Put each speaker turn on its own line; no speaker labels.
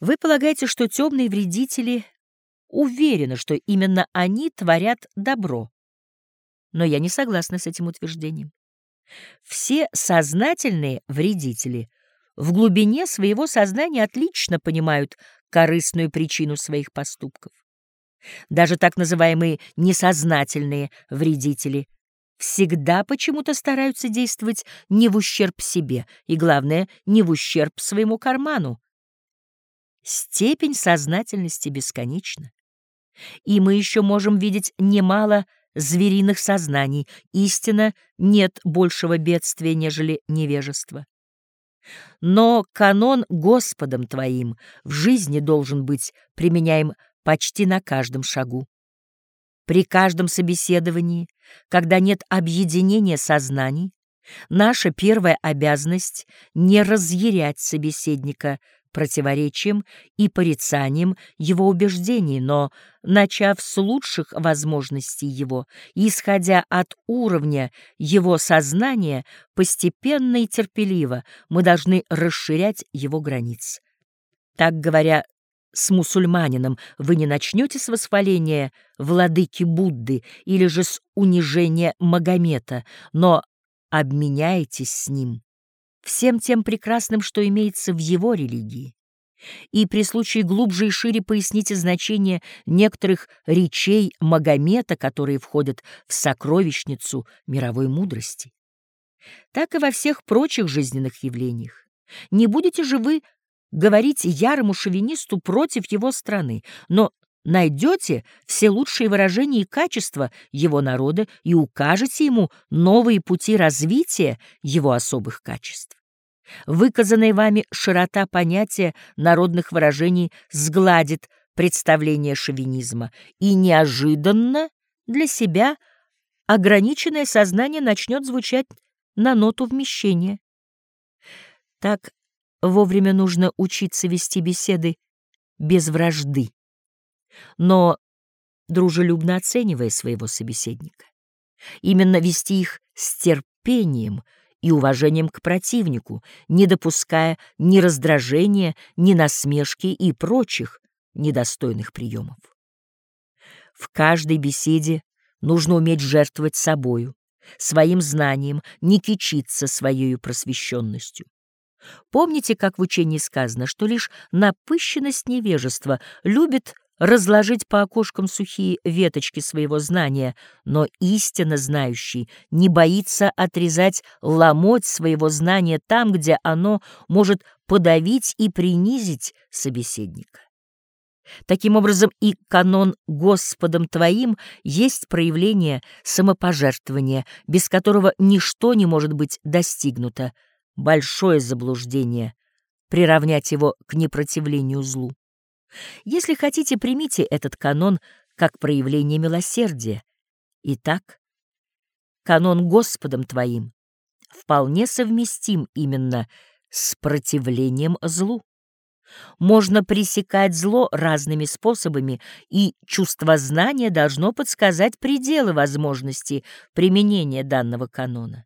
Вы полагаете, что темные вредители уверены, что именно они творят добро. Но я не согласна с этим утверждением. Все сознательные вредители в глубине своего сознания отлично понимают корыстную причину своих поступков. Даже так называемые несознательные вредители всегда почему-то стараются действовать не в ущерб себе и, главное, не в ущерб своему карману. Степень сознательности бесконечна. И мы еще можем видеть немало звериных сознаний. Истина, нет большего бедствия, нежели невежество. Но канон Господом Твоим в жизни должен быть применяем почти на каждом шагу. При каждом собеседовании, когда нет объединения сознаний, наша первая обязанность — не разъярять собеседника противоречием и порицанием его убеждений, но, начав с лучших возможностей его, исходя от уровня его сознания, постепенно и терпеливо мы должны расширять его границы. Так говоря, с мусульманином вы не начнете с восхваления владыки Будды или же с унижения Магомета, но обменяетесь с ним всем тем прекрасным, что имеется в его религии. И при случае глубже и шире поясните значение некоторых речей Магомета, которые входят в сокровищницу мировой мудрости. Так и во всех прочих жизненных явлениях. Не будете же вы говорить ярому шовинисту против его страны, но найдете все лучшие выражения и качества его народа и укажете ему новые пути развития его особых качеств. Выказанная вами широта понятия народных выражений сгладит представление шовинизма, и неожиданно для себя ограниченное сознание начнет звучать на ноту вмещения. Так вовремя нужно учиться вести беседы без вражды, но дружелюбно оценивая своего собеседника. Именно вести их с терпением — и уважением к противнику, не допуская ни раздражения, ни насмешки и прочих недостойных приемов. В каждой беседе нужно уметь жертвовать собою, своим знанием, не кичиться своей просвещенностью. Помните, как в учении сказано, что лишь напыщенность невежества любит разложить по окошкам сухие веточки своего знания, но истинно знающий не боится отрезать ломоть своего знания там, где оно может подавить и принизить собеседника. Таким образом, и канон Господом Твоим есть проявление самопожертвования, без которого ничто не может быть достигнуто. Большое заблуждение — приравнять его к непротивлению злу. Если хотите, примите этот канон как проявление милосердия. Итак, канон Господом Твоим вполне совместим именно с противлением злу. Можно пресекать зло разными способами, и чувство знания должно подсказать пределы возможности применения данного канона.